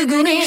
すぐに